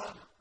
مَّغْفِرَةً